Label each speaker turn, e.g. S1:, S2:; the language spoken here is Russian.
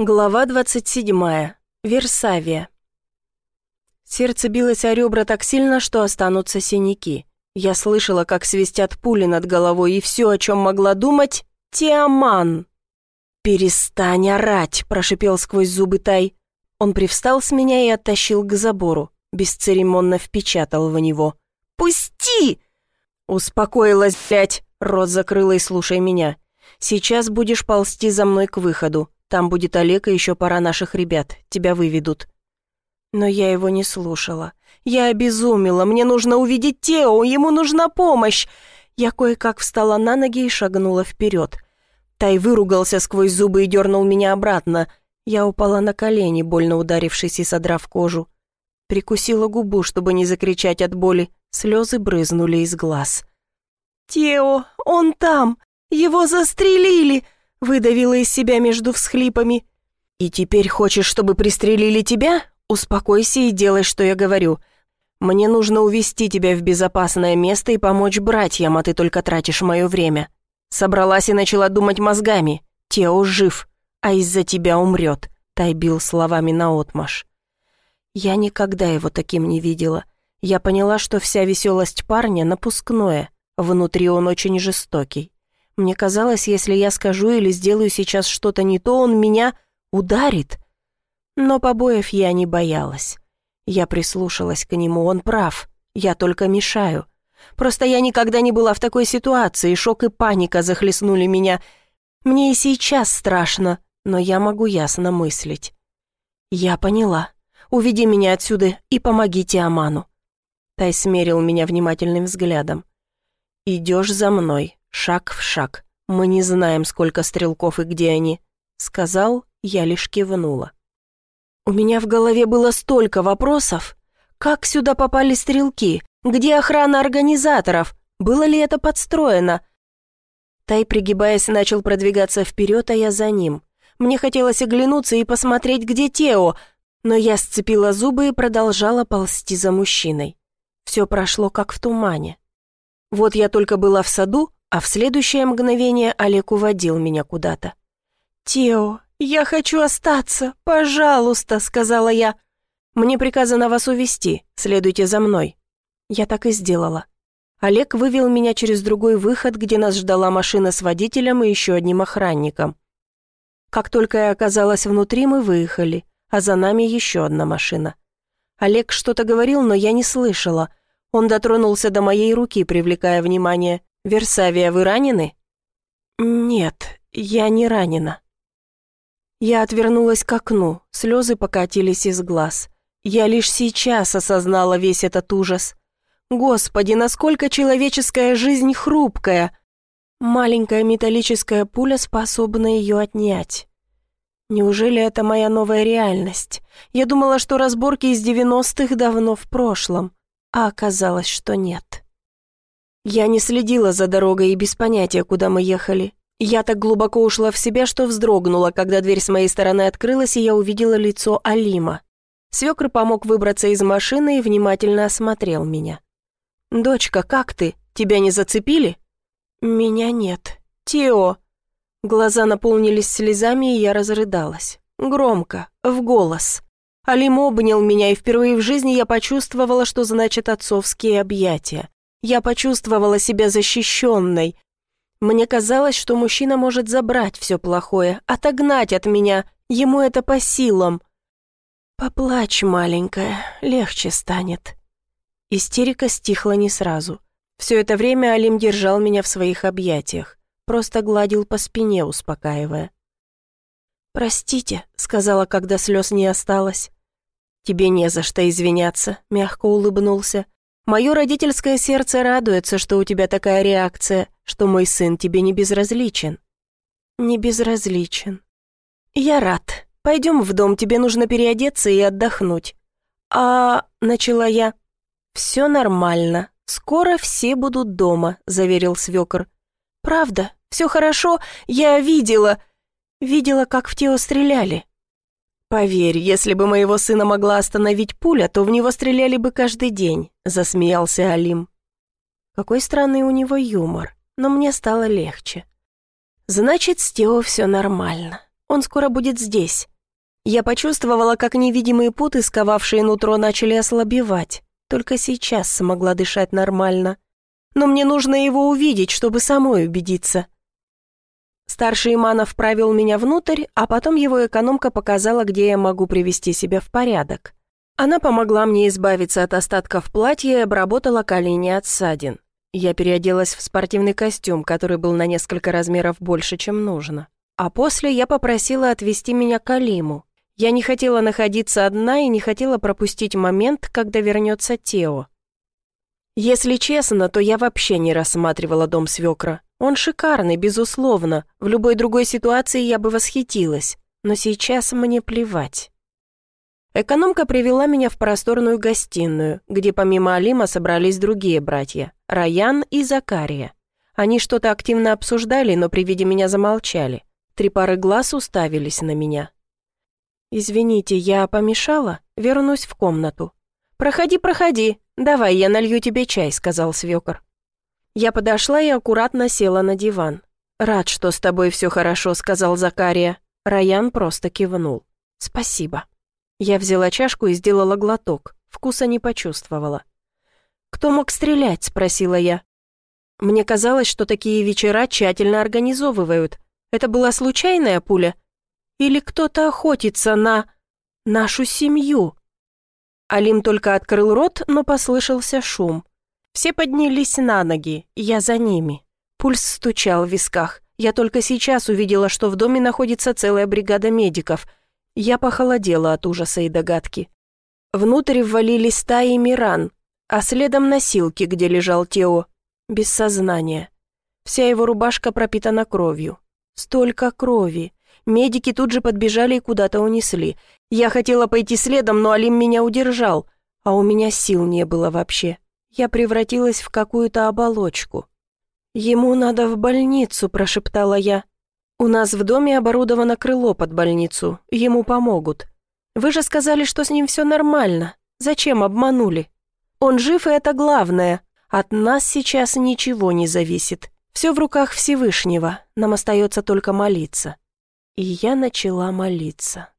S1: Глава 27. Версавия. Сердце билось о ребра так сильно, что останутся синяки. Я слышала, как свистят пули над головой, и все, о чем могла думать — Тиаман. «Перестань орать!» — прошипел сквозь зубы Тай. Он привстал с меня и оттащил к забору, бесцеремонно впечатал в него. «Пусти!» «Успокоилась, блядь!» — рот закрыла и слушай меня. «Сейчас будешь ползти за мной к выходу. Там будет Олег и еще пара наших ребят. Тебя выведут». Но я его не слушала. Я обезумела. Мне нужно увидеть Тео. Ему нужна помощь. Я кое-как встала на ноги и шагнула вперед. Тай выругался сквозь зубы и дернул меня обратно. Я упала на колени, больно ударившись и содрав кожу. Прикусила губу, чтобы не закричать от боли. Слезы брызнули из глаз. «Тео, он там! Его застрелили!» Выдавила из себя между всхлипами. «И теперь хочешь, чтобы пристрелили тебя? Успокойся и делай, что я говорю. Мне нужно увести тебя в безопасное место и помочь братьям, а ты только тратишь мое время. Собралась и начала думать мозгами. Тео жив, а из-за тебя умрет», — Тай бил словами наотмашь. Я никогда его таким не видела. Я поняла, что вся веселость парня напускное. Внутри он очень жестокий. Мне казалось, если я скажу или сделаю сейчас что-то не то, он меня ударит. Но побоев я не боялась. Я прислушалась к нему, он прав. Я только мешаю. Просто я никогда не была в такой ситуации, шок и паника захлестнули меня. Мне и сейчас страшно, но я могу ясно мыслить. Я поняла. Уведи меня отсюда и помогите Аману. Тай смерил меня внимательным взглядом. «Идешь за мной, Шаг в шаг. Мы не знаем, сколько стрелков и где они. Сказал, я лишь кивнула. У меня в голове было столько вопросов. Как сюда попали стрелки? Где охрана организаторов? Было ли это подстроено? Тай, пригибаясь, начал продвигаться вперед, а я за ним. Мне хотелось оглянуться и посмотреть, где Тео, но я сцепила зубы и продолжала ползти за мужчиной. Все прошло как в тумане. Вот я только была в саду, а в следующее мгновение Олег уводил меня куда-то. «Тео, я хочу остаться, пожалуйста», — сказала я. «Мне приказано вас увести, следуйте за мной». Я так и сделала. Олег вывел меня через другой выход, где нас ждала машина с водителем и еще одним охранником. Как только я оказалась внутри, мы выехали, а за нами еще одна машина. Олег что-то говорил, но я не слышала. Он дотронулся до моей руки, привлекая внимание. «Версавия, вы ранены?» «Нет, я не ранена». Я отвернулась к окну, слезы покатились из глаз. Я лишь сейчас осознала весь этот ужас. Господи, насколько человеческая жизнь хрупкая! Маленькая металлическая пуля способна ее отнять. Неужели это моя новая реальность? Я думала, что разборки из девяностых давно в прошлом, а оказалось, что нет. Я не следила за дорогой и без понятия, куда мы ехали. Я так глубоко ушла в себя, что вздрогнула, когда дверь с моей стороны открылась, и я увидела лицо Алима. Свекр помог выбраться из машины и внимательно осмотрел меня. «Дочка, как ты? Тебя не зацепили?» «Меня нет. Тео!» Глаза наполнились слезами, и я разрыдалась. Громко, в голос. Алим обнял меня, и впервые в жизни я почувствовала, что значит отцовские объятия. Я почувствовала себя защищенной. Мне казалось, что мужчина может забрать все плохое, отогнать от меня, ему это по силам. «Поплачь, маленькая, легче станет». Истерика стихла не сразу. Все это время Алим держал меня в своих объятиях, просто гладил по спине, успокаивая. «Простите», — сказала, когда слез не осталось. «Тебе не за что извиняться», — мягко улыбнулся. Мое родительское сердце радуется, что у тебя такая реакция, что мой сын тебе не безразличен». «Не безразличен». «Я рад. Пойдем в дом, тебе нужно переодеться и отдохнуть». «А...» — начала я. «Все нормально. Скоро все будут дома», — заверил свекор. «Правда, все хорошо. Я видела... Видела, как в Тео стреляли. «Поверь, если бы моего сына могла остановить пуля, то в него стреляли бы каждый день», — засмеялся Алим. Какой странный у него юмор, но мне стало легче. «Значит, с Тео все нормально. Он скоро будет здесь. Я почувствовала, как невидимые путы, сковавшие нутро, начали ослабевать. Только сейчас смогла дышать нормально. Но мне нужно его увидеть, чтобы самой убедиться. Старший Иманов провел меня внутрь, а потом его экономка показала, где я могу привести себя в порядок. Она помогла мне избавиться от остатков платья и обработала колени от ссадин. Я переоделась в спортивный костюм, который был на несколько размеров больше, чем нужно. А после я попросила отвезти меня к Алиму. Я не хотела находиться одна и не хотела пропустить момент, когда вернется Тео. Если честно, то я вообще не рассматривала дом свекра. Он шикарный, безусловно. В любой другой ситуации я бы восхитилась. Но сейчас мне плевать. Экономка привела меня в просторную гостиную, где помимо Алима собрались другие братья – Раян и Закария. Они что-то активно обсуждали, но при виде меня замолчали. Три пары глаз уставились на меня. «Извините, я помешала? Вернусь в комнату». «Проходи, проходи. Давай, я налью тебе чай», — сказал свекор. Я подошла и аккуратно села на диван. «Рад, что с тобой все хорошо», — сказал Закария. Раян просто кивнул. «Спасибо». Я взяла чашку и сделала глоток. Вкуса не почувствовала. «Кто мог стрелять?» — спросила я. Мне казалось, что такие вечера тщательно организовывают. Это была случайная пуля? Или кто-то охотится на... нашу семью?» Алим только открыл рот, но послышался шум. Все поднялись на ноги, я за ними. Пульс стучал в висках. Я только сейчас увидела, что в доме находится целая бригада медиков. Я похолодела от ужаса и догадки. Внутрь ввалились стаи Миран, а следом носилки, где лежал Тео, без сознания. Вся его рубашка пропитана кровью. Столько крови. Медики тут же подбежали и куда-то унесли. Я хотела пойти следом, но Алим меня удержал, а у меня сил не было вообще я превратилась в какую-то оболочку. «Ему надо в больницу», – прошептала я. «У нас в доме оборудовано крыло под больницу, ему помогут. Вы же сказали, что с ним все нормально. Зачем обманули? Он жив, и это главное. От нас сейчас ничего не зависит. Все в руках Всевышнего, нам остается только молиться». И я начала молиться.